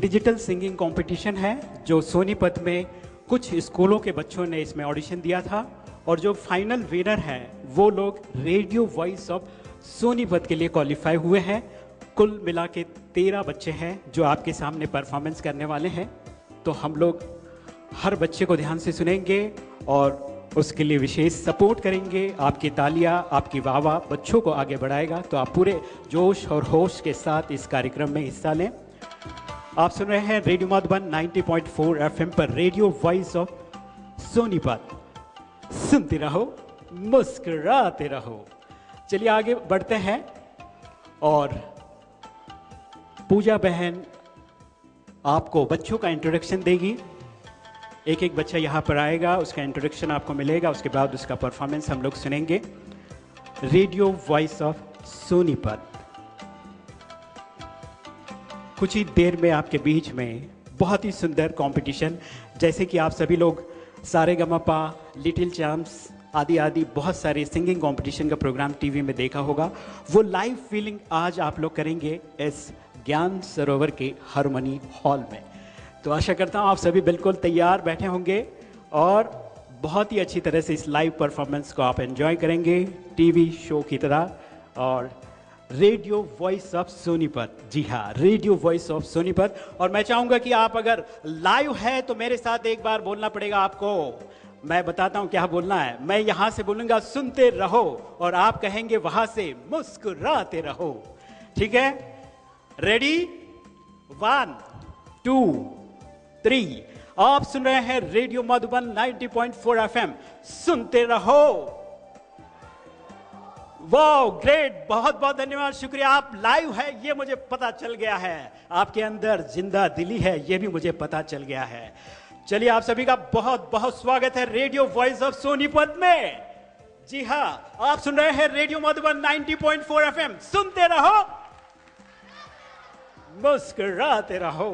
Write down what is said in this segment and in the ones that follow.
Digital singing competition है, जो सोनीपत में कुछ स्कूलों के बच्चों ने इसमें ऑडिशन दिया था, और जो फाइनल विनर है, वो लोग रेडियो वॉइस ऑफ़ सोनीपत के लिए क्वालिफाई हुए हैं। कुल मिला के तेरह बच्चे हैं जो आपके सामने परफॉर्मेंस करने वाले हैं। तो हम लोग हर बच्चे को ध्यान से सुनेंगे, और उसके लिए विशेष सपोर्ट करेंगे। आपकी तालियाँ, आपकी वाह वाह बच्चों को आगे बढ़ाएगा। तो आप पूरे जोश और होश के साथ इस कार्यक्रम में हिस्सा लें। आप सुन रहे हैं रेडियो मधुबन 90.4 एफएम पर रेडियो वॉइस ऑफ़ सोनीपत। सुनते रहो, मुस्कुराते रहो। चलिए आगे बढ़ते हैं और पूजा बहन आपको बच्चों का इंट्रोडक्शन देगी। एक एक बच्चा यहाँ पर आएगा, उसका इंट्रोडक्शन आपको मिलेगा, उसके बाद उसका परफॉर्मेंस हम लोग सुनेंगे। Radio voice of Sonipat. कुछ ही देर में आपके बीच में बहुत ही सुंदर कंपटीशन जैसे कि आप सभी लोग, सारे गमापा लिटिल चैम्प्स आदि आदि, बहुत सारे सिंगिंग कंपटीशन का प्रोग्राम टीवी में देखा होगा। वो लाइव फीलिंग आज आप लोग करेंगे इस ज्ञान सरोवर के हारमोनी हॉल में। तो आशा करता हूँ आप सभी बिल्कुल तैयार बैठे होंगे और बहुत ही अच्छी तरह से इस लाइव परफॉर्मेंस को आप एंजॉय करेंगे टीवी शो की तरह और रेडियो वॉइस ऑफ़ सोनीपत जी हाँ रेडियो वॉइस ऑफ़ सोनीपत और मैं चाहूँगा कि आप अगर लाइव है तो मेरे साथ एक बार बोलना पड़ेगा आपको। मैं बताता हूँ क्या बोलना है। मैं यहाँ से बोलूँगा, सुनते रहो और आप कहेंगे वहाँ से, मुस्कुराते रहो। ठीक है? रेडी वन टू थ्री आप सुन रहे हैं रेडियो मधुबन 90.4 एफएम सुनते रहो। वाह ग्रेट बहुत बहुत धन्यवाद, शुक्रिया। आप लाइव है, ये मुझे पता चल गया है। आपके अंदर ज़िंदा दिली है, ये भी मुझे पता चल गया है। चलिए, आप सभी का बहुत बहुत स्वागत है रेडियो वॉइस ऑफ़ सोनीपत में। जी हाँ आप सुन रहे हैं रेडियो मधुबन 90.4 एफएम सुनते रहो, मुस्कुराते रहो।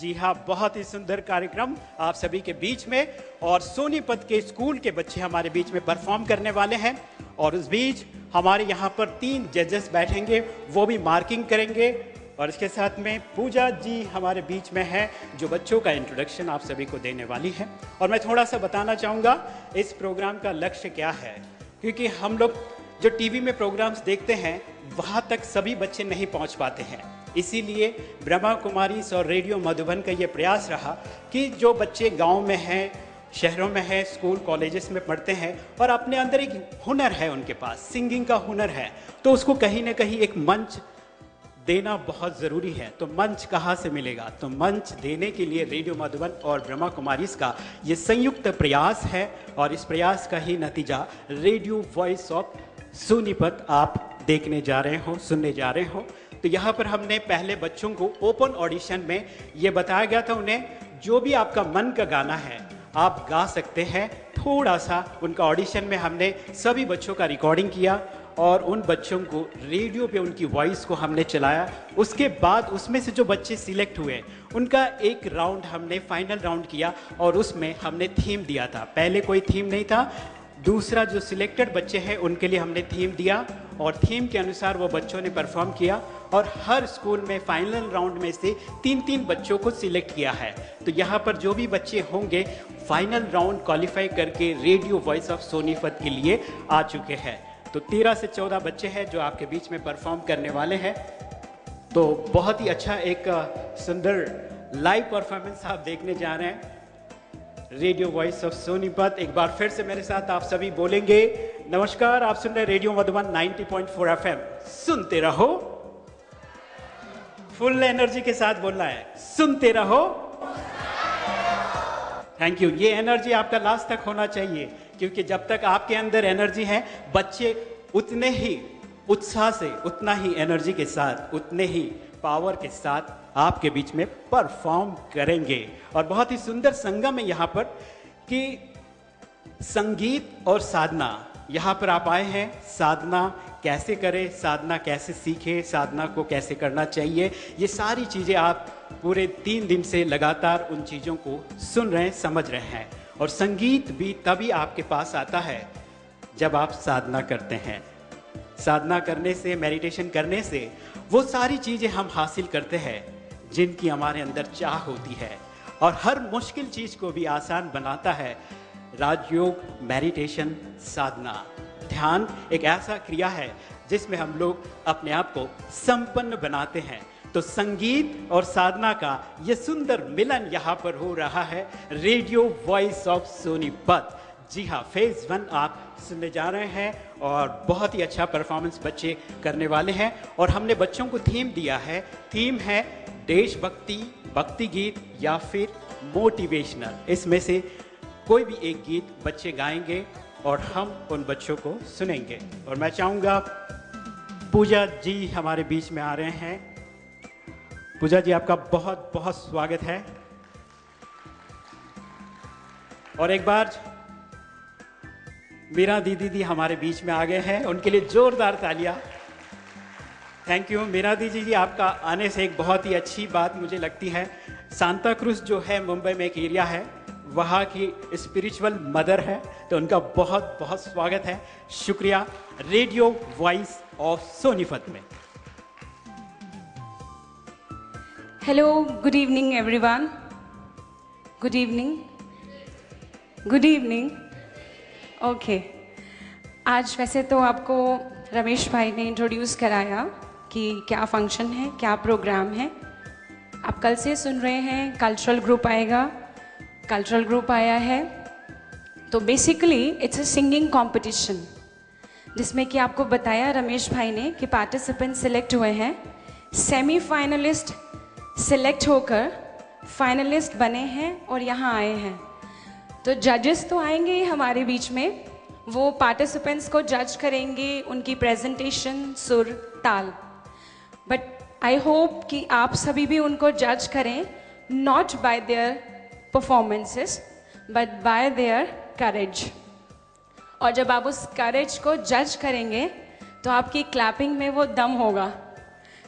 जी हाँ बहुत ही सुंदर कार्यक्रम आप सभी के बीच में और सोनीपत के स्कूल के बच्चे हमारे बीच में परफॉर्म करने वाले हैं और उस बीच हमारे यहाँ पर तीन जजेस बैठेंगे, वो भी मार्किंग करेंगे और इसके साथ में पूजा जी हमारे बीच में है, जो बच्चों का इंट्रोडक्शन आप सभी को देने वाली है। और मैं थोड़ा सा बताना चाहूँगा, इस प्रोग्राम का लक्ष्य क्या है? क्योंकि हम लोग जो टीवी में प्रोग्राम्स देखते हैं, वहाँ तक सभी बच्चे नहीं पहुँच पाते हैं। इसीलिए ब्रह्मा कुमारी और रेडियो मधुबन का ये प्रयास रहा कि जो बच्चे गाँव में हैं, शहरों में है, स्कूल, कॉलेजेस में पढ़ते हैं और अपने अंदर एक हुनर है उनके पास, सिंगिंग का हुनर है तो उसको कहीं ना कहीं एक मंच देना बहुत ज़रूरी है। तो मंच कहाँ से मिलेगा? तो मंच देने के लिए रेडियो मधुबन और ब्रह्मा कुमारी का ये संयुक्त प्रयास है और इस प्रयास का ही नतीजा रेडियो वॉइस ऑफ़ सोनीपत आप देखने जा रहे हो, सुनने जा रहे हो। तो यहाँ पर हमने पहले बच्चों को ओपन ऑडिशन में ये बताया गया था उन्हें, जो भी आपका मन का गाना है, आप गा सकते हैं। थोड़ा सा उनका ऑडिशन में हमने सभी बच्चों का रिकॉर्डिंग किया और उन बच्चों को रेडियो पे उनकी वॉइस को हमने चलाया। उसके बाद उसमें से जो बच्चे सिलेक्ट हुए, उनका एक राउंड हमने फाइनल राउंड किया और उसमें हमने थीम दिया था। पहले कोई थीम नहीं था दूसरा जो सिलेक्टेड बच्चे हैं, उनके लिए हमने थीम दिया और थीम के अनुसार वो बच्चों ने परफॉर्म किया और हर स्कूल में फाइनल राउंड में से तीन तीन बच्चों को सिलेक्ट किया है। तो यहाँ पर जो भी बच्चे होंगे फाइनल राउंड क्वालिफाई करके रेडियो वॉइस ऑफ़ सोनीपत के लिए आ चुके हैं। तो तेरह से चौदह बच्चे हैं जो आपके बीच में परफॉर्म करने वाले हैं। तो बहुत ही अच्छा एक सुंदर लाइव परफॉर्मेंस आप देखने जा रहे हैं। रेडियो वॉइस ऑफ़ सोनीपत एक बार फिर से मेरे साथ आप सभी बोलेंगे। नमस्कार, आप सुन रहे रेडियो मधुबन 90.4 एफएम सुनते रहो। फुल एनर्जी के साथ बोलना है। सुनते रहो। थैंक यू ये एनर्जी आपका लास्ट तक होना चाहिए, क्योंकि जब तक आपके अंदर एनर्जी है, बच्चे उतने ही उत्साह से, उतना ही एनर्जी के साथ, उतने ही पावर के साथ आपके बीच में परफॉर्म करेंगे। और बहुत ही सुंदर संगम है यहाँ पर कि संगीत और साधना। यहाँ पर आप आए हैं, साधना कैसे करें, साधना कैसे सीखे, साधना को कैसे करना चाहिए, ये सारी चीज़ें आप पूरे तीन दिन से लगातार उन चीज़ों को सुन रहे हैं, समझ रहे हैं। और संगीत भी तभी आपके पास आता है जब आप साधना करते हैं। साधना करने से मेडिटेशन करने से, वो सारी चीज़ें हम हासिल करते हैं। जिनकी हमारे अंदर चाह होती है और हर मुश्किल चीज़ को भी आसान बनाता है। राजयोग मेडिटेशन साधना। ध्यान एक ऐसा क्रिया है जिसमें हम लोग अपने आप को संपन्न बनाते हैं। तो संगीत और साधना का ये सुंदर मिलन यहाँ पर हो रहा है। रेडियो वॉइस ऑफ़ सोनीपत जी हाँ फ़ेज़ वन आप सुनने जा रहे हैं और बहुत ही अच्छा परफॉर्मेंस बच्चे करने वाले हैं। और हमने बच्चों को थीम दिया है। थीम है देशभक्ति भक्ति गीत या फिर मोटिवेशनल इसमें से कोई भी एक गीत बच्चे गाएँगे और हम उन बच्चों को सुनेंगे। और मैं चाहूँगा, पूजा जी हमारे बीच में आ रहे हैं। पूजा जी, आपका बहुत बहुत स्वागत है। और एक बार मीरा दीदी दी हमारे बीच में आ गए हैं। उनके लिए जोरदार तालियाँ। थैंक यू मीरा दीदी जी आपका आने से एक बहुत ही अच्छी बात मुझे लगती है। सांता क्रूज जो है मुंबई में एक एरिया है। वहाँ की स्पिरिचुअल मदर है। तो उनका बहुत बहुत स्वागत है। शुक्रिया। रेडियो वॉइस ऑफ़ सोनीपत में। Hello good evening everyone good evening good evening okay आज वैसे तो आपको रमेश भाई ने इंट्रोड्यूस कराया। कि क्या फ़ंक्शन है, क्या प्रोग्राम है। आप कल से सुन रहे हैं कल्चरल ग्रुप आएगा। कल्चरल ग्रुप आया है। तो basically it's a singing competition जिसमें कि आपको बताया रमेश भाई ने कि पार्टिसिपेंट सिलेक्ट हुए हैं। सेमी फाइनलिस्ट सिलेक्ट होकर फाइनलिस्ट बने हैं और यहाँ आए हैं। तो जजेस तो आएँगे ही हमारे बीच में। वो पार्टिसिपेंट्स को जज करेंगे, उनकी प्रेजेंटेशन सुर, ताल। बट आई होप कि आप सभी भी उनको जज करें not by their performances but by their courage और जब आप उस करेज को जज करेंगे तो आपकी क्लैपिंग में वो दम होगा,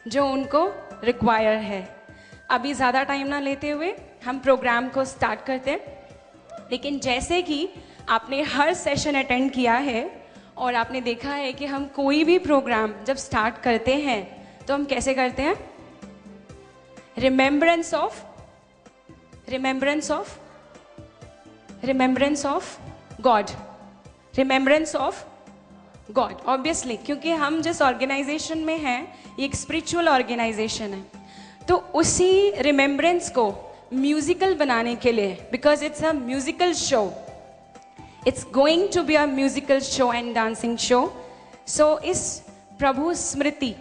जो उनको रिक्वायर है। अभी ज़्यादा टाइम ना लेते हुए हम प्रोग्राम को स्टार्ट करते हैं। लेकिन जैसे कि आपने हर सेशन अटेंड किया है, और आपने देखा है कि हम कोई भी प्रोग्राम जब स्टार्ट करते हैं तो हम कैसे करते हैं? Remembrance of remembrance of remembrance of God remembrance of God obviously क्योंकि हम जिस ऑर्गेनाइजेशन में हैं, ये एक स्पिरिचुअल ऑर्गेनाइजेशन है। तो उसी रिमेम्बरेंस को म्यूजिकल बनाने के लिए because it's a musical show it's going to be a musical show and dancing show so इस प्रभु स्मृति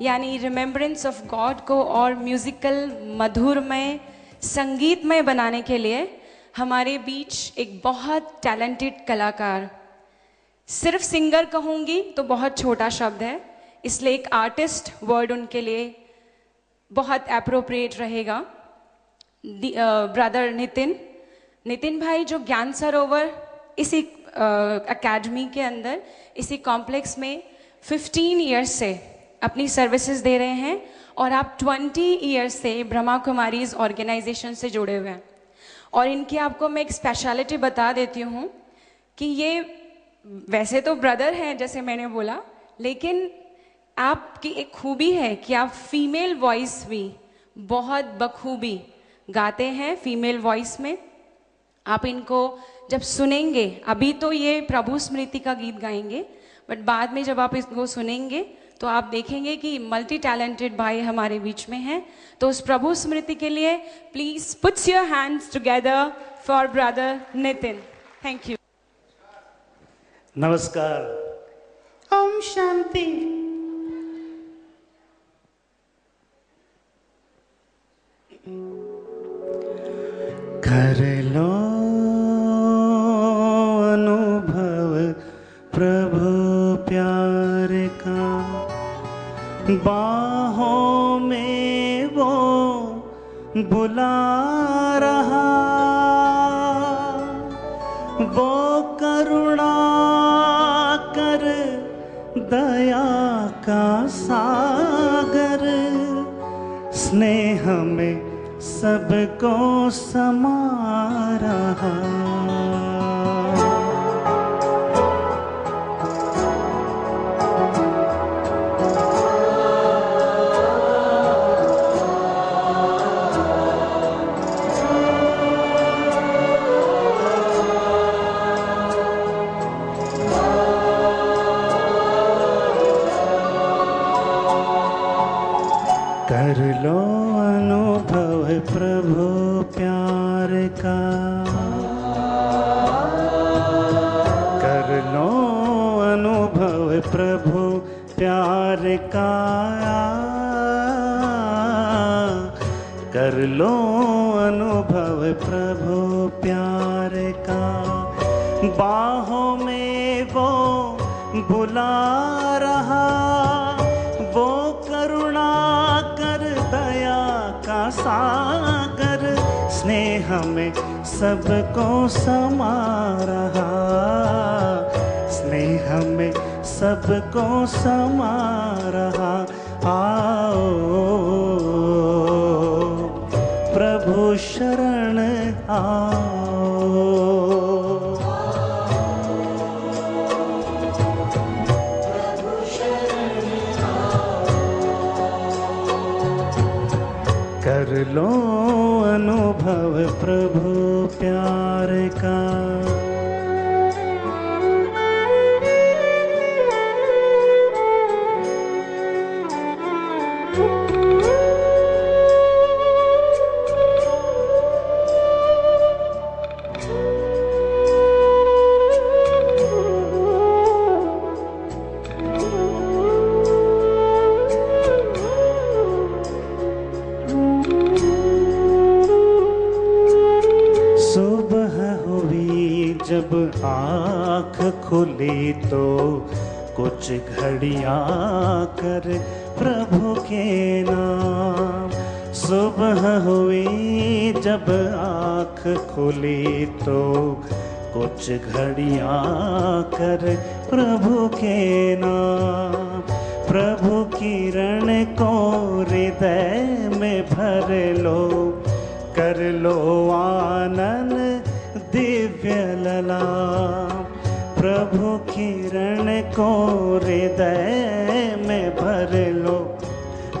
यानी रिमेम्बरेंस ऑफ़ गॉड को और म्यूजिकल मधुरमय, संगीतमय बनाने के लिए हमारे बीच एक बहुत टैलेंटेड कलाकार। सिर्फ़ सिंगर कहूँगी तो बहुत छोटा शब्द है, इसलिए एक आर्टिस्ट वर्ड उनके लिए बहुत अप्रोप्रिएट रहेगा। ब्रदर नितिन। नितिन भाई जो ज्ञान सरोवर इसी एकेडमी के अंदर, इसी कॉम्प्लेक्स में 15 इयर्स से अपनी सर्विसेज़ दे रहे हैं और आप 20 इयर्स से ब्रह्मा कुमारी ऑर्गेनाइजेशन से जुड़े हुए हैं। और इनकी आपको मैं एक स्पेशलिटी बता देती हूँ कि ये वैसे तो ब्रदर हैं, जैसे मैंने बोला, लेकिन आपकी एक खूबी है कि आप फीमेल वॉइस भी बहुत बखूबी गाते हैं फीमेल वॉइस में। आप इनको जब सुनेंगे, अभी तो ये प्रभु स्मृति का गीत गाएँगे बट बाद में जब आप इसको सुनेंगे तो आप देखेंगे कि मल्टी टैलेंटेड भाई हमारे बीच में हैं। तो उस प्रभु स्मृति के लिए please puts your hands together for brother Nitin thank you नमस्कार। ओम शांति। स्नेह में सबको समा रहा। स्नेह में सबको समा रहा। खुली तो कुछ घड़ियाँ कर प्रभु के नाम। सुबह हुई जब आँख खुली तो कुछ घड़ियाँ कर प्रभु के नाम। प्रभु किरण को हृदय में भर लो, कर लो आनंद दिव्य लला प्रभु किरण को हृदय में भर लो,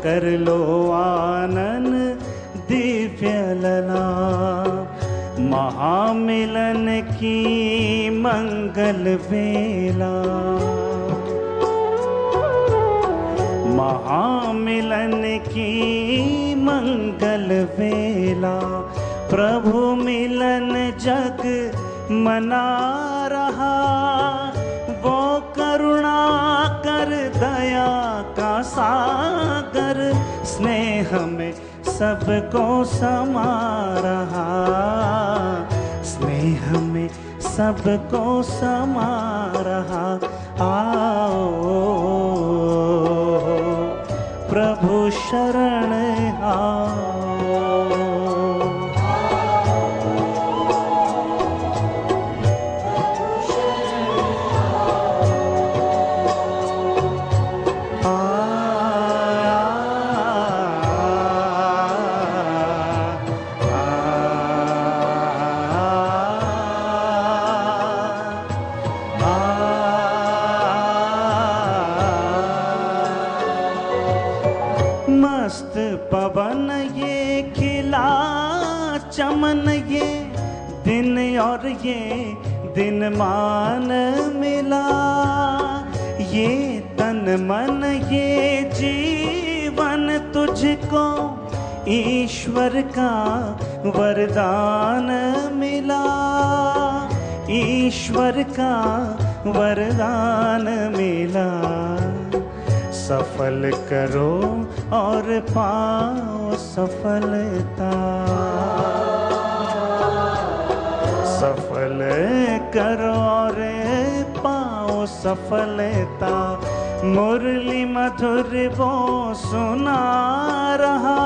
कर लो आनंद दिव्य लला। महामिलन की मंगल वेला। महामिलन की मंगल वेला। प्रभु मिलन जग मना रहा वो करुणा कर दया का सागर, स्नेह में सबको समा रहा। स्नेह में सबको समा रहा। आओ, प्रभु शरण आओ। पवन ये खिला, चमन ये दिन और ये दिन मान मिला। ये तन मन, ये जीवन तुझको ईश्वर का वरदान मिला। ईश्वर का वरदान मिला। सफल करो और पाओ सफलता। सफल करो और पाओ सफलता। मुरली मधुर वो सुना रहा,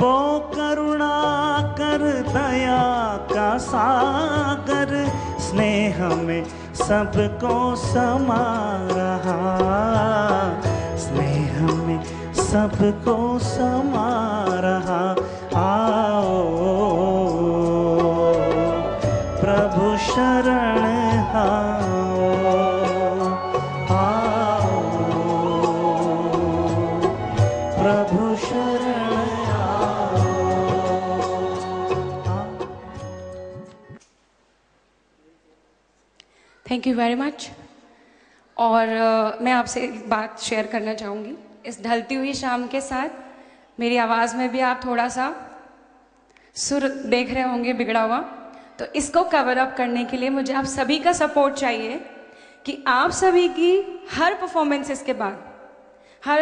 वो करुणा कर दया का सागर। स्नेह में सबको समा रहा। स्नेह में सबको समा रहा। आओ थैंक यू वेरी मच और अ, मैं आपसे एक बात शेयर करना चाहूँगी। इस ढलती हुई शाम के साथ मेरी आवाज़ में भी आप थोड़ा सा सुर देख रहे होंगे बिगड़ा हुआ। तो इसको कवर अप करने के लिए मुझे आप सभी का सपोर्ट चाहिए कि आप सभी की हर परफॉर्मेंसेस के बाद हर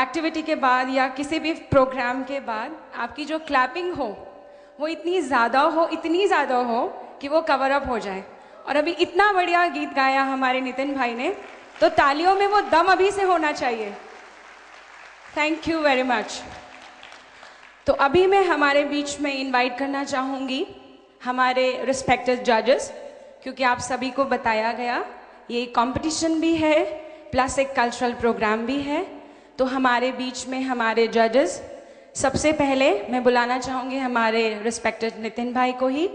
एक्टिविटी के बाद या किसी भी प्रोग्राम के बाद आपकी जो क्लैपिंग हो वो इतनी ज़्यादा हो इतनी ज़्यादा हो कि वो कवर अप हो जाए। और अभी इतना बढ़िया गीत गाया हमारे नितिन भाई ने तो तालियों में वो दम अभी से होना चाहिए। थैंक यू वेरी मच तो अभी मैं हमारे बीच में इनवाइट करना चाहूँगी हमारे रिस्पेक्टेड जजेस क्योंकि आप सभी को बताया गया, ये कंपटीशन भी है प्लस एक कल्चरल प्रोग्राम भी है। तो हमारे बीच में हमारे जजेस सबसे पहले मैं बुलाना चाहूँगी हमारे रिस्पेक्टेड नितिन भाई को ही,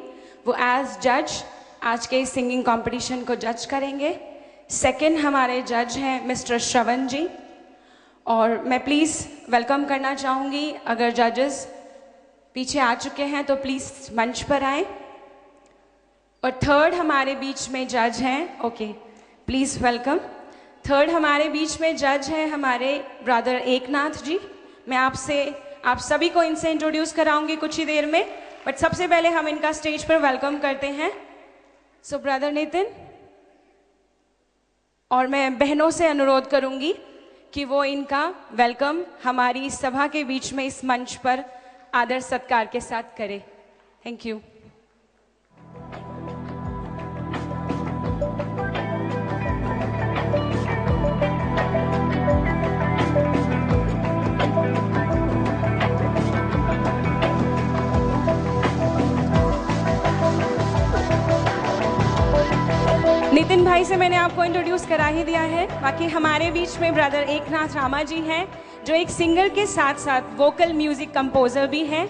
वो एज जज आज के इस सिंगिंग कंपटीशन को जज करेंगे। सेकंड हमारे जज हैं मिस्टर श्रवण जी। और मैं प्लीज़ वेलकम करना चाहूँगी। अगर जजेस पीछे आ चुके हैं तो प्लीज़ मंच पर आए। और थर्ड हमारे बीच में जज हैं। ओके प्लीज़ वेलकम थर्ड हमारे बीच में जज हैं हमारे ब्रदर एकनाथ जी। मैं आपसे, आप सभी को इनसे इंट्रोड्यूस कराऊँगी कुछ ही देर में। बट सबसे पहले हम इनका स्टेज पर वेलकम करते हैं। सो ब्रदर नितिन और मैं बहनों से अनुरोध करूँगी कि वो इनका वेलकम हमारी सभा के बीच में इस मंच पर आदर सत्कार के साथ करें। थैंक यू नितिन भाई से मैंने आपको इंट्रोड्यूस करा ही दिया है। बाकी हमारे बीच में ब्रदर एकनाथ रामा जी हैं जो एक सिंगर के साथ साथ वोकल म्यूज़िक कंपोजर भी हैं।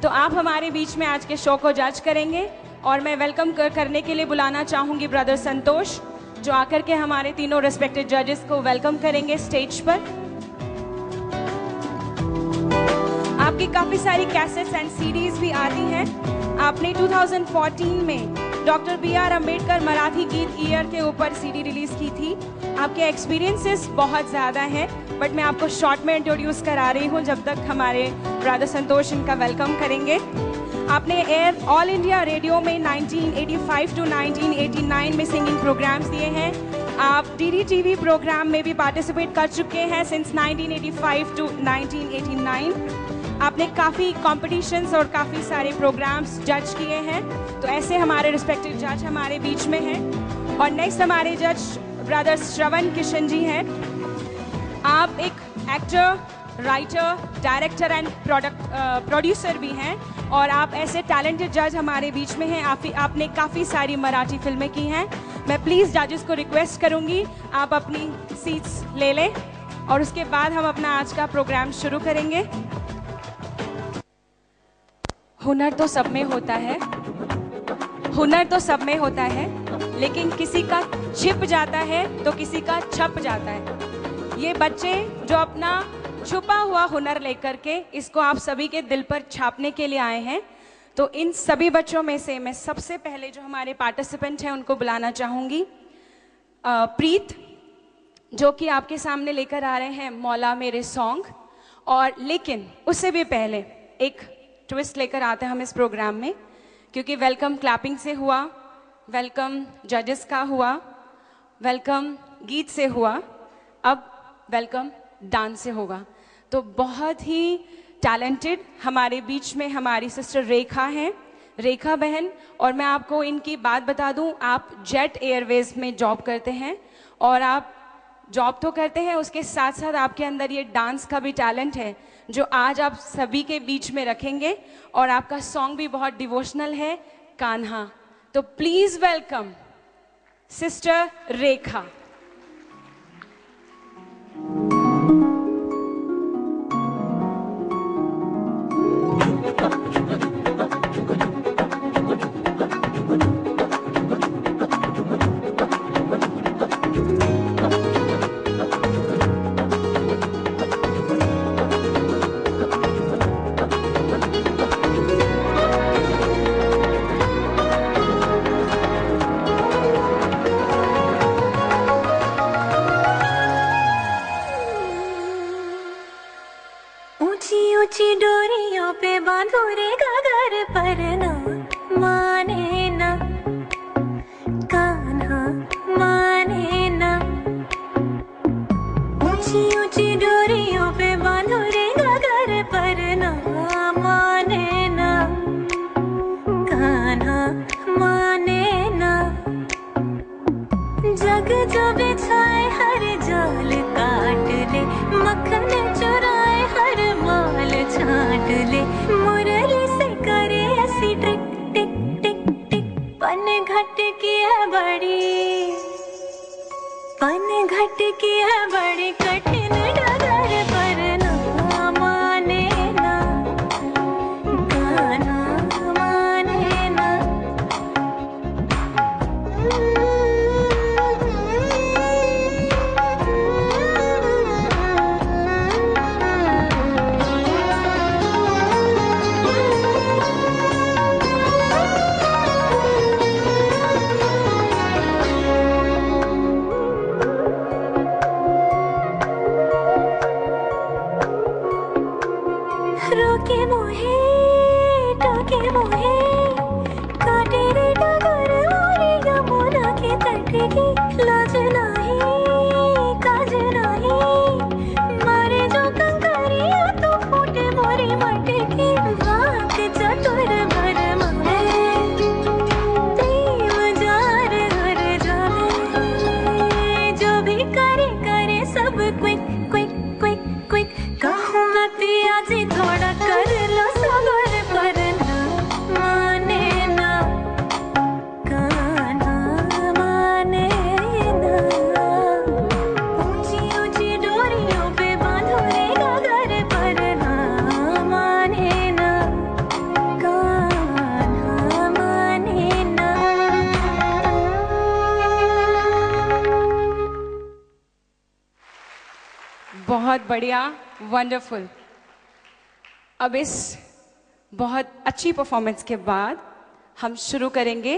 तो आप हमारे बीच में आज के शो को जज करेंगे और मैं वेलकम कर, करने के लिए बुलाना चाहूँगी ब्रदर संतोष जो आकर के हमारे तीनों रिस्पेक्टेड जजेस को वेलकम करेंगे स्टेज पर। आपकी काफ़ी सारी कैसेट्स एंड सीरीज़ भी आती हैं। आपने 2014 में doctor B R Ambedkar Marathi गीत ईयर के ऊपर सीडी रिलीज़ की थी। आपके एक्सपीरियंसेस बहुत ज़्यादा हैं बट मैं आपको शॉर्ट में इंट्रोड्यूस करा रही हूँ, जब तक हमारे राधा संतोष इनका वेलकम करेंगे। आपने एयर ऑल इंडिया रेडियो में 1985 टू 1989 में सिंगिंग प्रोग्राम्स दिए हैं। आप डी टीवी प्रोग्राम में भी पार्टिसिपेट कर चुके हैं सिंस 1985 टू 1989 आपने काफ़ी कॉम्पिटिशन्स और काफ़ी सारे प्रोग्राम्स जज किए हैं। तो ऐसे हमारे रिस्पेक्टिव जज हमारे बीच में हैं। और नेक्स्ट हमारे जज ब्रदर श्रवण किशन जी हैं। आप एक actor writer director and product producer भी हैं। और आप ऐसे टैलेंटेड जज हमारे बीच में हैं। आप, आपने काफ़ी सारी मराठी फ़िल्में की हैं। मैं प्लीज़ जजेस को रिक्वेस्ट करूँगी आप अपनी सीट्स ले लें। और उसके बाद हम अपना आज का प्रोग्राम शुरू करेंगे। हुनर तो सब में होता है। हुनर तो सब में होता है, लेकिन किसी का छिप जाता है तो किसी का छप जाता है। ये बच्चे जो अपना छुपा हुआ हुनर लेकर के इसको आप सभी के दिल पर छापने के लिए आए हैं तो इन सभी बच्चों में से मैं सबसे पहले जो हमारे पार्टिसिपेंट हैं उनको बुलाना चाहूँगी। प्रीत, जो कि आपके सामने लेकर आ रहे हैं मौला मेरे सॉन्ग और लेकिन उससे भी पहले एक ट्विस्ट लेकर आते हैं हम इस प्रोग्राम में, क्योंकि वेलकम क्लैपिंग से हुआ वेलकम जजेस का हुआ वेलकम गीत से हुआ, अब वेलकम डांस से होगा। तो बहुत ही टैलेंटेड हमारे बीच में हमारी सिस्टर रेखा हैं, रेखा बहन, और मैं आपको इनकी बात बता दूँ, आप जेट एयरवेज में जॉब करते हैं, और आप जॉब तो करते हैं, उसके साथ साथ आपके अंदर ये डांस का भी टैलेंट है। जो आज आप सभी के बीच में रखेंगे और आपका सॉन्ग भी बहुत डिवोशनल है, कान्हा। तो please welcome sister Rekha wonderful अब इस बहुत अच्छी परफॉर्मेंस के बाद हम शुरू करेंगे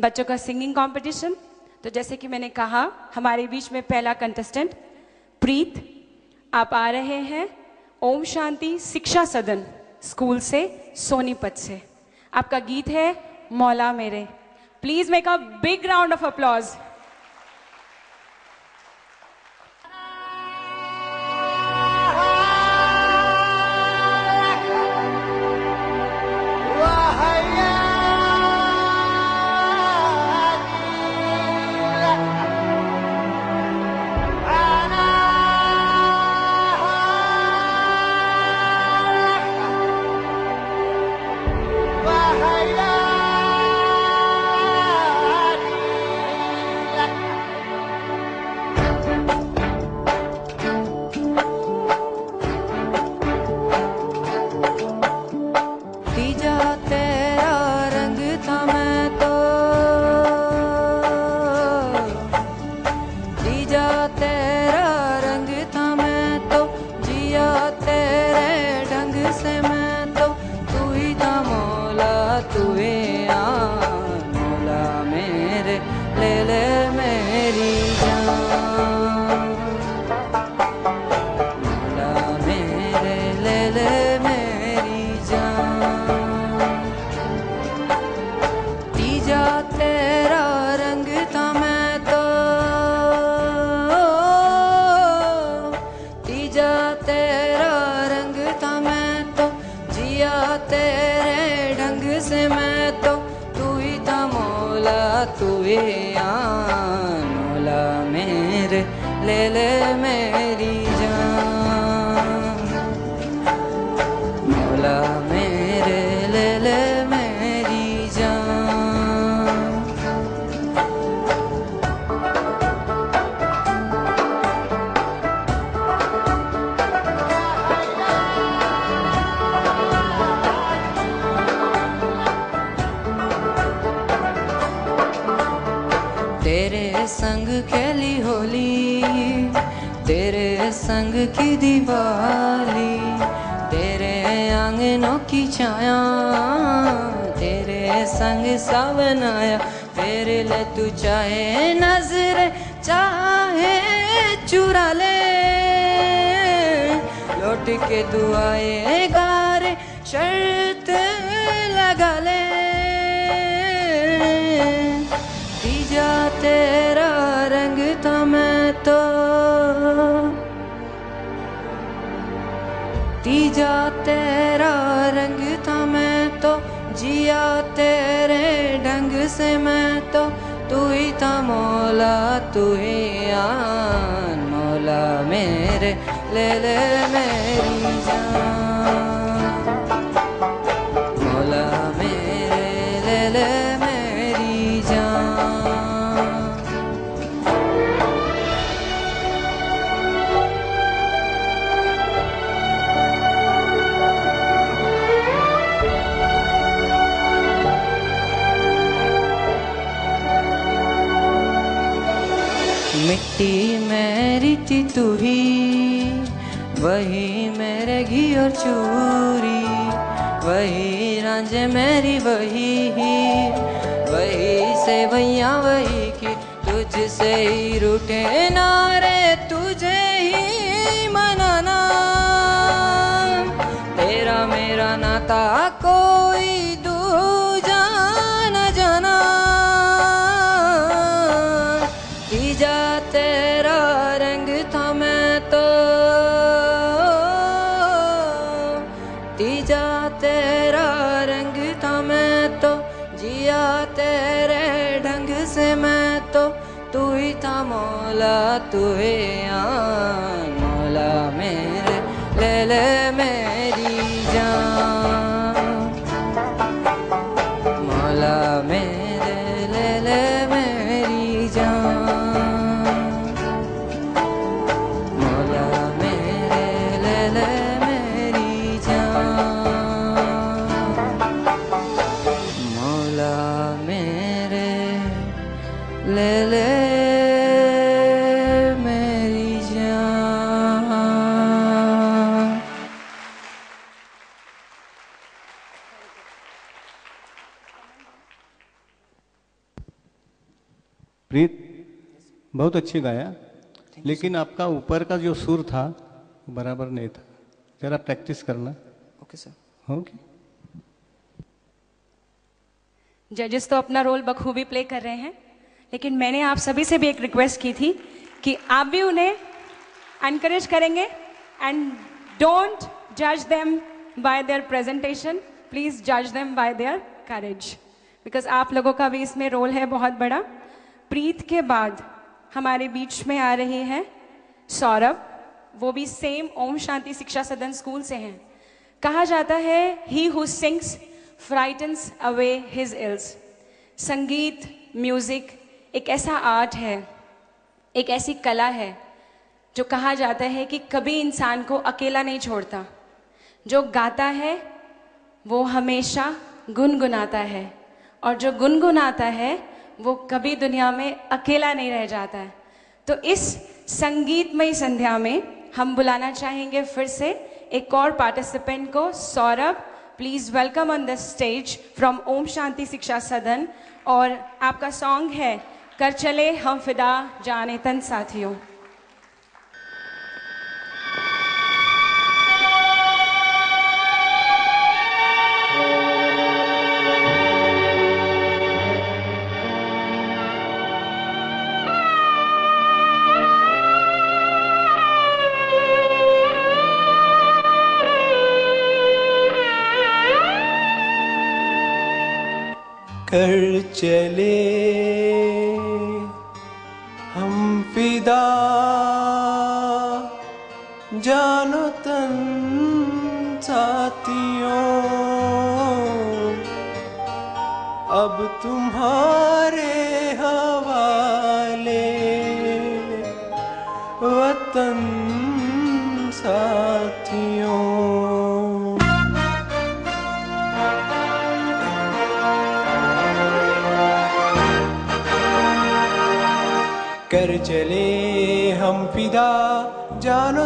बच्चों का सिंगिंग कंपटीशन तो जैसे कि मैंने कहा, हमारे बीच में पहला कंटेस्टेंट प्रीत, आप आ रहे हैं ओम शांति शिक्षा सदन स्कूल से, सोनीपत से। आपका गीत है मौला मेरे। Please make a big round of applause ले ले मेरी जान। दिवाली, तेरे आंगनों की छाया, तेरे संग सावन आया तेरे ले तू चाहे नज़र, चाहे चुरा ले। लौट के दुआए गारे, शर्त लगा ले। तीजा तेरा रंग था मैं तो तीजा तेरा रंग था मैं तो जिया तेरे ढंग से मैं तो। तू ही था मौला, तू ही आन, मौला मेरे ले ले मेरी जान। तू ही, वही मेरे घी और चूरी, वही रांझे मेरी, वही ही, वही से भैया, वही की तुझसे ही रूठे नारे, तुझे ही मनाना। तेरा मेरा नाता कोई मौला तू ही आन मौला मेरे ले ले। प्रीत बहुत अच्छी गाया। लेकिन आपका ऊपर का जो सुर था वो बराबर नहीं था। जरा प्रैक्टिस करना। ओके सर ओके जजेस तो अपना रोल बखूबी प्ले कर रहे हैं। लेकिन मैंने आप सभी से भी एक रिक्वेस्ट की थी कि आप भी उन्हें एनकरेज करेंगे एंड डोंट जज them by there presentation please जज them by their courage because आप लोगों का भी इसमें रोल है बहुत बड़ा। प्रीत के बाद हमारे बीच में आ रहे हैं सौरभ। वो भी सेम ओम शांति शिक्षा सदन स्कूल से हैं। कहा जाता है he who sings frightens away his ills संगीत म्यूज़िक एक ऐसा आर्ट है, एक ऐसी कला है जो कहा जाता है कि कभी इंसान को अकेला नहीं छोड़ता। जो गाता है, वो हमेशा गुनगुनाता है और जो गुनगुनाता है वो कभी दुनिया में अकेला नहीं रह जाता है। तो इस संगीतमय संध्या में हम बुलाना चाहेंगे फिर से एक और पार्टिसिपेंट को, Saurabh please welcome on the stage from Om Shanti Shiksha Sadan और आपका सॉन्ग है कर चले हम फिदा जाने तन साथियों चले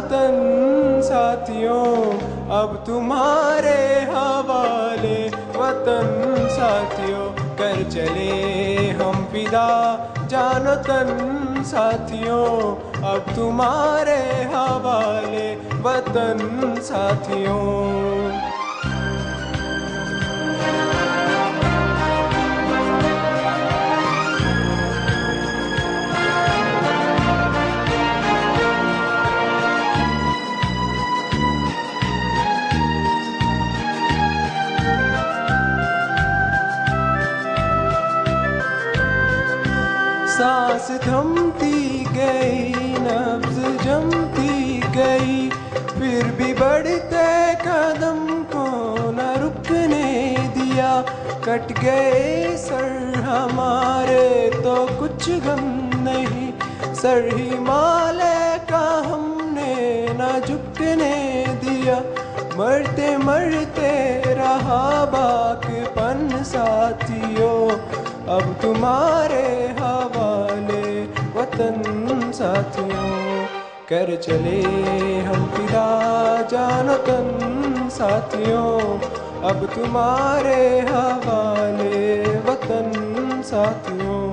जानो तन साथियों, अब तुम्हारे हवाले वतन साथियों, कर चले हम फिदा। जानो तन साथियों, अब तुम्हारे हवाले वतन साथियों। थमती गई, नब्ज जमती गई, फिर भी बढ़ते कदम को न रुकने दिया। कट गए सर हमारे तो कुछ गम नहीं, सर ही हिमालय का हमने न झुकने दिया। मरते मरते रहा बाकपन साथियों, अब तुम्हारे हवाले वतन साथियों कर चले हम फिदा। जानो तन साथियों अब तुम्हारे हवाले वतन साथियों।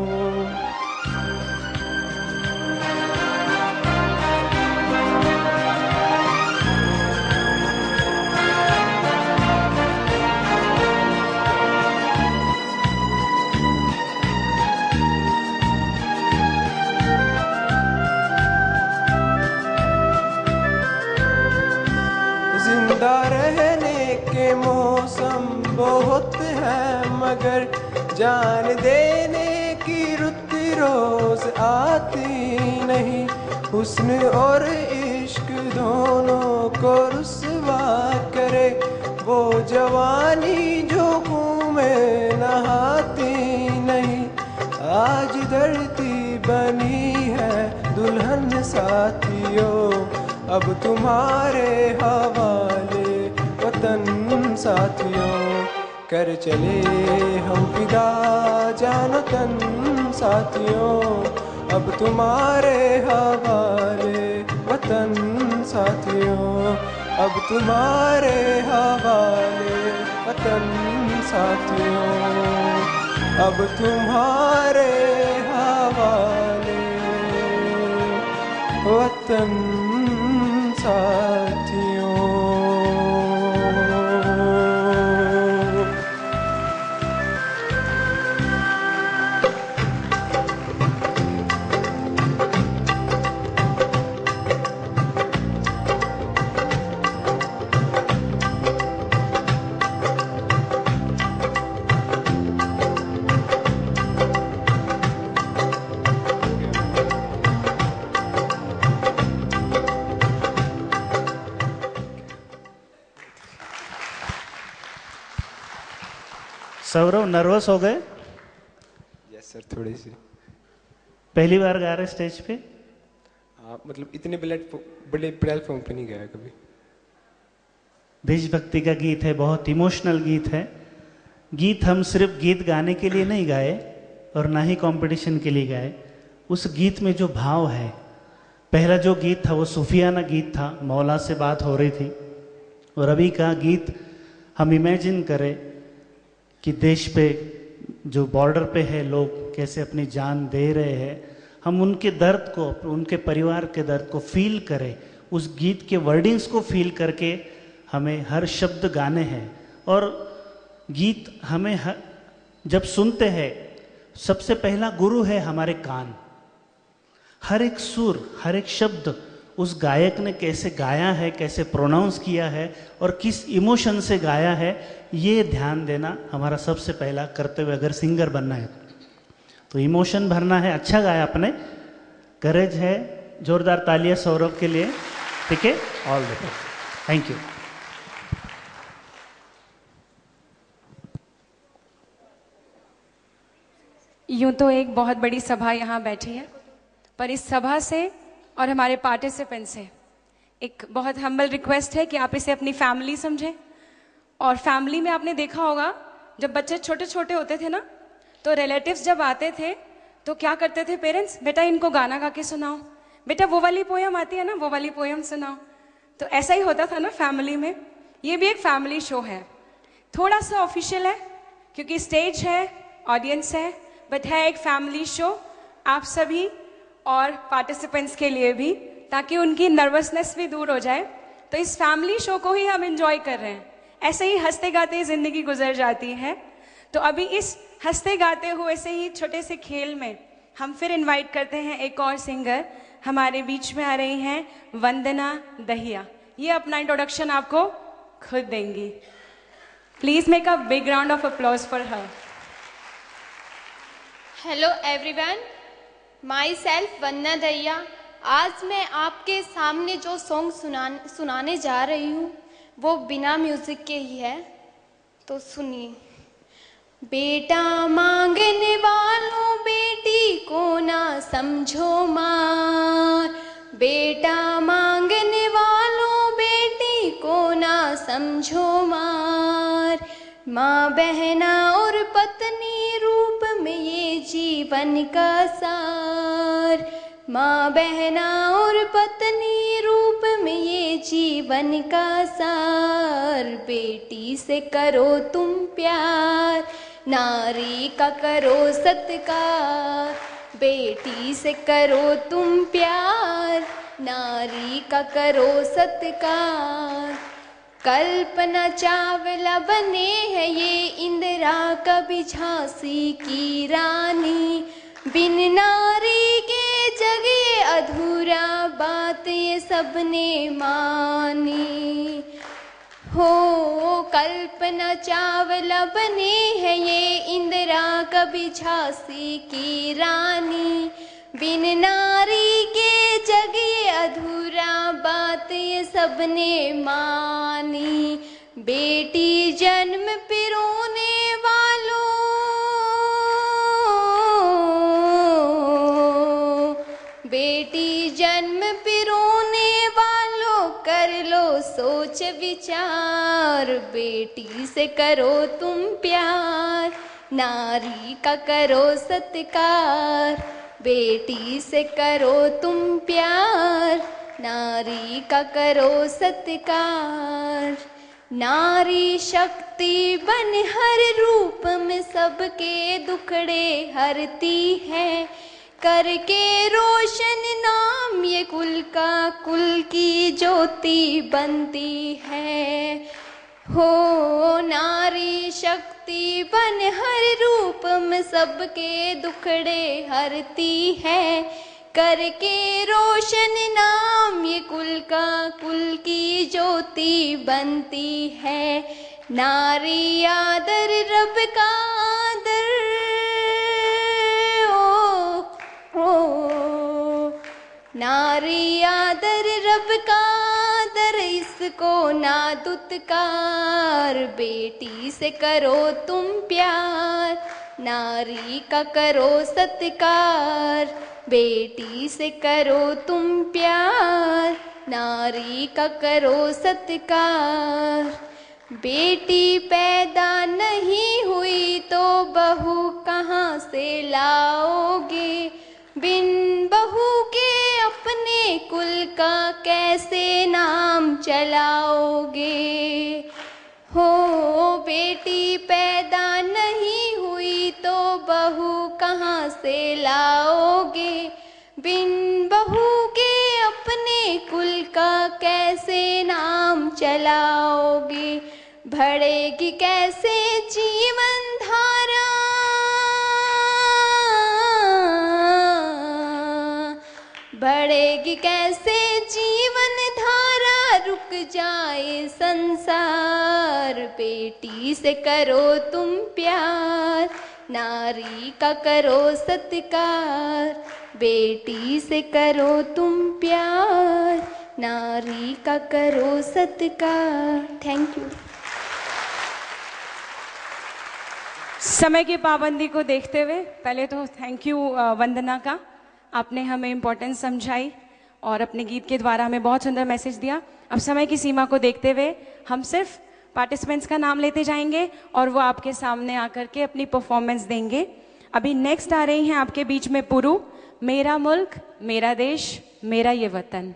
मगर जान देने की रुत रोज आती नहीं। हुस्न और इश्क दोनों को रुसवा करे। वो जवानी जो में नहाती नहीं। आज धरती बनी है दुल्हन साथियों। अब तुम्हारे हवाले वतन साथियों। कर चले हम फिदा जानो तन साथियों, अब तुम्हारे हवाले। वतन साथियों, अब तुम्हारे हवाले। वतन साथियों, अब तुम्हारे हवाले। वतन साथियों सौरव नर्वस हो गए? यस सर थोड़ी सी। पहली बार गा रहे स्टेज पे? हाँ मतलब इतने बड़े बड़े प्लेटफॉर्म पे नहीं गया कभी। देशभक्ति का गीत है बहुत इमोशनल गीत है। गीत हम सिर्फ़ गीत गाने के लिए नहीं गाए और ना ही कंपटीशन के लिए गाए। उस गीत में जो भाव है पहला जो गीत था वो सूफियाना गीत था मौला से बात हो रही थी। और अभी का गीत हम इमेजिन करें कि देश पे जो बॉर्डर पे है लोग कैसे अपनी जान दे रहे हैं हम उनके दर्द को उनके परिवार के दर्द को फील करें। उस गीत के वर्डिंग्स को फील करके हमें हर शब्द गाने हैं। और गीत हमें हर, जब सुनते हैं सबसे पहला गुरु है हमारे कान। हर एक सुर हर एक शब्द उस गायक ने कैसे गाया है, कैसे प्रोनाउंस किया है और किस इमोशन से गाया है, ये ध्यान देना हमारा सबसे पहला कर्तव्य अगर सिंगर बनना है। तो इमोशन भरना है अच्छा गाया आपने। करेज है, जोरदार तालियाँ सौरभ के लिए, ठीक है? All the best thank you यूँ तो एक बहुत बड़ी सभा यहाँ बैठी है, पर इस सभा से और हमारे पार्टिसिपेंट से एक बहुत हम्बल रिक्वेस्ट है कि आप इसे अपनी फैमिली समझें। और फैमिली में आपने देखा होगा, जब बच्चे छोटे छोटे होते थे ना तो रिलेटिव्स जब आते थे तो क्या करते थे पेरेंट्स बेटा, इनको गाना गा के सुनाओ। बेटा, वो वाली पोयम आती है ना, वो वाली पोयम सुनाओ। तो ऐसा ही होता था ना फैमिली में। ये भी एक फैमिली शो है। थोड़ा सा ऑफिशियल है, क्योंकि स्टेज है ऑडियंस है बट है एक फैमिली शो आप सभी और पार्टिसिपेंट्स के लिए भी, ताकि उनकी नर्वसनेस भी दूर हो जाए। तो इस फैमिली शो को ही हम इंजॉय कर रहे हैं। ऐसे ही हँसते गाते ज़िंदगी गुजर जाती है। तो अभी इस हँसते गाते हुए से ही छोटे से खेल में हम फिर इनवाइट करते हैं एक और सिंगर हमारे बीच में आ रही हैं वंदना दहिया। ये अपना इंट्रोडक्शन आपको खुद देंगी। Please make a big round of applause for her Hello, everyone. Myself वन्ना दैया, आज मैं आपके सामने जो सॉन्ग सुना सुनाने जा रही हूँ, वो बिना म्यूज़िक के ही है। तो सुनिए। बेटा मांगने वालों बेटी को ना समझो मार। बेटा मांगने वालों बेटी को ना समझो मार। माँ बहना और पत्नी जीवन का सार। माँ, बहना और पत्नी रूप में ये जीवन का सार। बेटी से करो तुम प्यार, नारी का करो सत्कार। बेटी से करो तुम प्यार, नारी का करो सत्कार। कल्पना चावला बने है ये इंदिरा कभी झांसी की रानी। बिन नारी के जगे अधूरा बात ये सबने मानी। हो कल्पना चावला बने है ये इंदिरा कभी झांसी की रानी। बिन नारी के जगे अधूरा बात ये सबने मानी। बेटी जन्म पिरोने वालों। बेटी जन्म पिरोने वालों, कर लो सोच विचार। बेटी से करो तुम प्यार, नारी का करो सत्कार। बेटी से करो तुम प्यार, नारी का करो सत्कार। नारी शक्ति बन हर रूप में सबके दुखड़े हरती है। करके रोशन नाम ये कुल का कुल की ज्योति बनती है। हो नारी शक्ति बन हर रूप में सबके दुखड़े हरती है। करके रोशन नाम ये कुल का कुल की ज्योति बनती है। नारी आदर रब का आदर। ओ, ओ नारी इसको ना दुत्कार बेटी से करो तुम प्यार, नारी का करो सत्कार, बेटी से करो तुम प्यार, नारी का करो सत्कार। बेटी पैदा नहीं हुई तो बहू कहाँ से लाओगे? बिन बहू के कुल का कैसे नाम चलाओगे? हो बेटी, पैदा नहीं हुई तो बहू कहाँ से लाओगे? बिन बहू के अपने कुल का कैसे नाम चलाओगे? भरेगी कैसे जीवन धारा बढ़ेगी कैसे जीवन धारा? रुक जाए संसार, बेटी से करो तुम प्यार। नारी का करो सत्कार, बेटी से करो तुम प्यार। नारी का करो सत्कार। थैंक यू समय की पाबंदी को देखते हुए, पहले तो थैंक यू वंदना का। आपने हमें इम्पोर्टेंस समझाई। और अपने गीत के द्वारा हमें बहुत सुंदर मैसेज दिया। अब समय की सीमा को देखते हुए हम सिर्फ़ पार्टिसिपेंट्स का नाम लेते जाएँगे और वो आपके सामने आकर के अपनी परफॉर्मेंस देंगे। अभी नेक्स्ट आ रही हैं आपके बीच में पुरु, मेरा मुल्क, मेरा देश, मेरा ये वतन।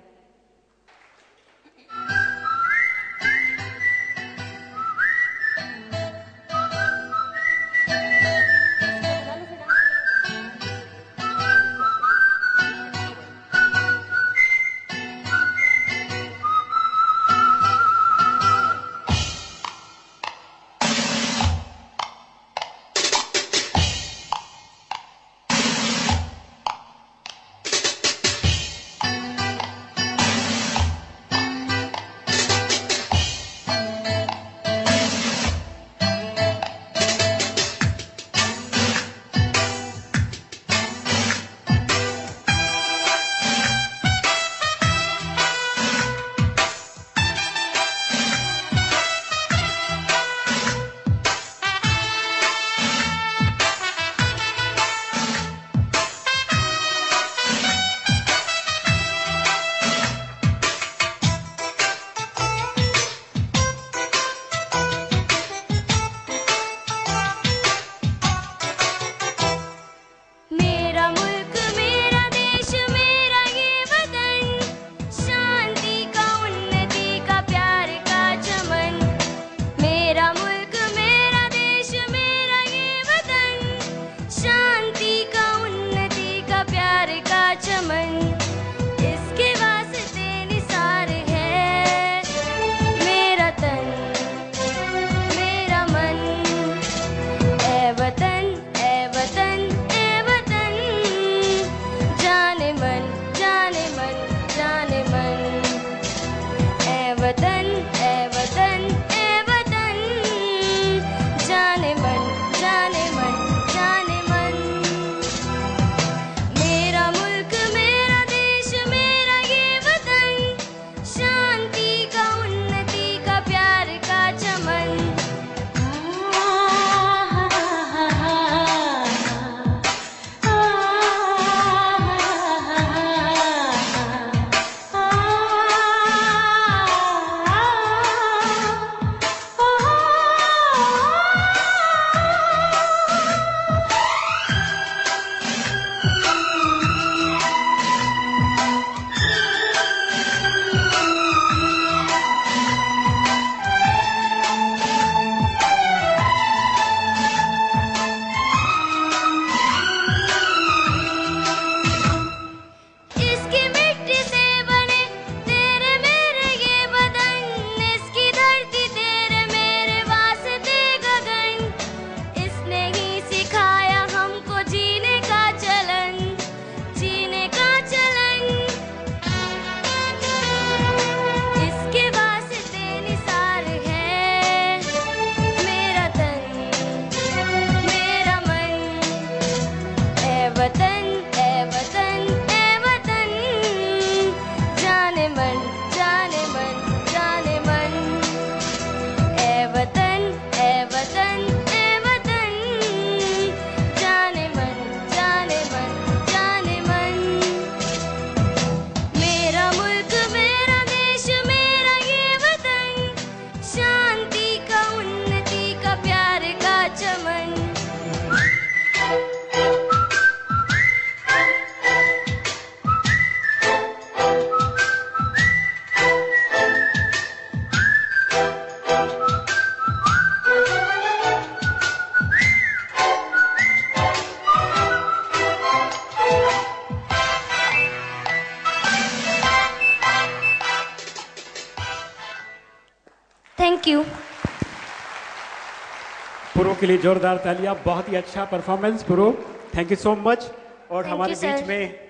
लिए जोरदार तालियाँ। बहुत ही अच्छा परफॉर्मेंस प्रो थैंक यू सो मच और Thank हमारे बीच. में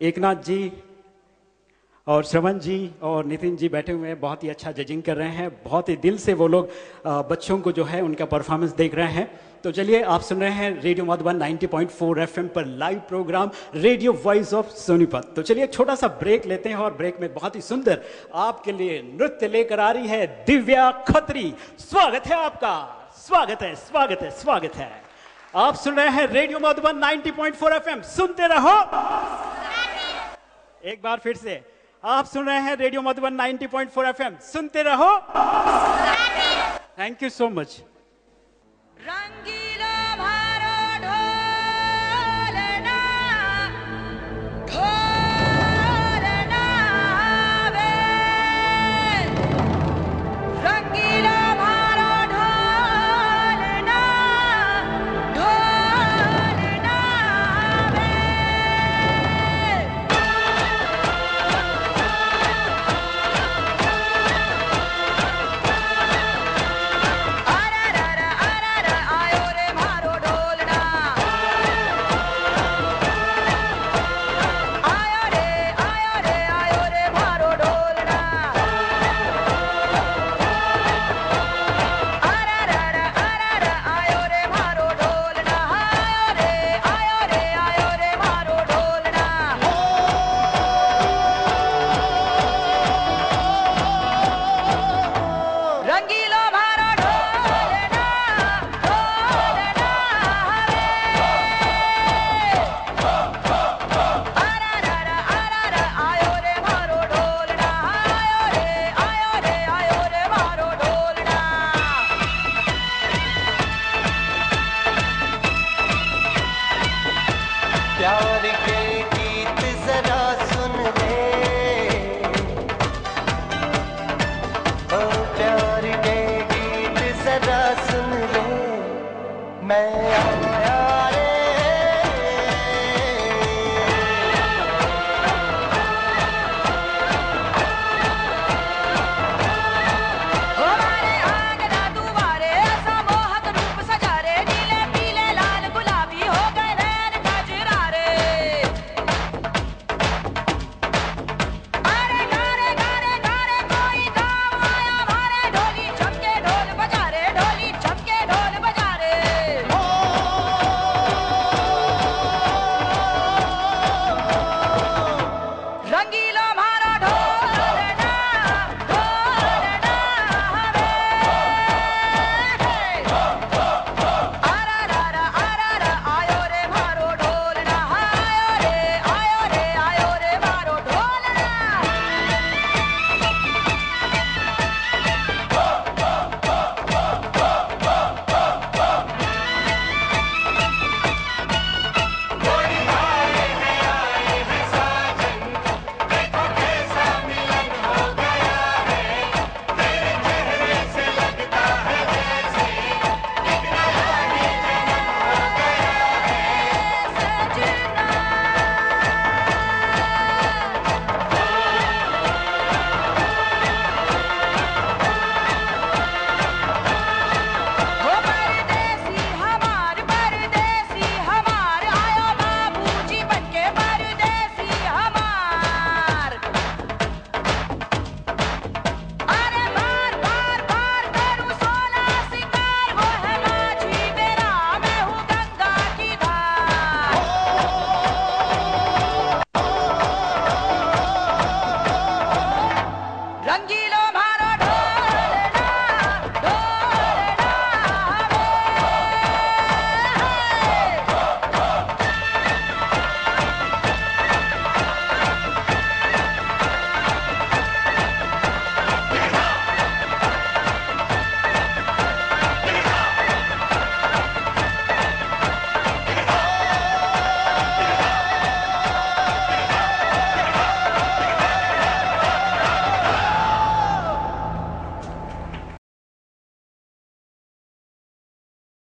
एकनाथ जी और श्रवण जी और नितिन जी बैठे हुए हैं। बहुत ही अच्छा जजिंग कर रहे हैं। बहुत ही दिल से वो लोग बच्चों को जो है उनका परफॉर्मेंस देख रहे हैं। तो चलिए आप सुन रहे हैं रेडियो मधुबन 90.4 एफएम पर live programme radio voice of Sonipat तो चलिए एक छोटा सा ब्रेक लेते हैं और ब्रेक में बहुत ही सुंदर आपके लिए नृत्य लेकर आ रही है दिव्या खत्री। स्वागत है आपका। स्वागत है स्वागत है स्वागत है। आप सुन रहे हैं रेडियो मधुबन 90.4 एफएम। सुनते रहो। एक बार फिर से, आप सुन रहे हैं रेडियो मधुबन 90.4 एफएम। सुनते रहो। Thank you so much Rangeela